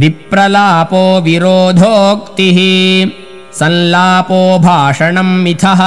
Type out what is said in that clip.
विप्रलापो विरोधोक्तिः संलापो भाषणम् मिथः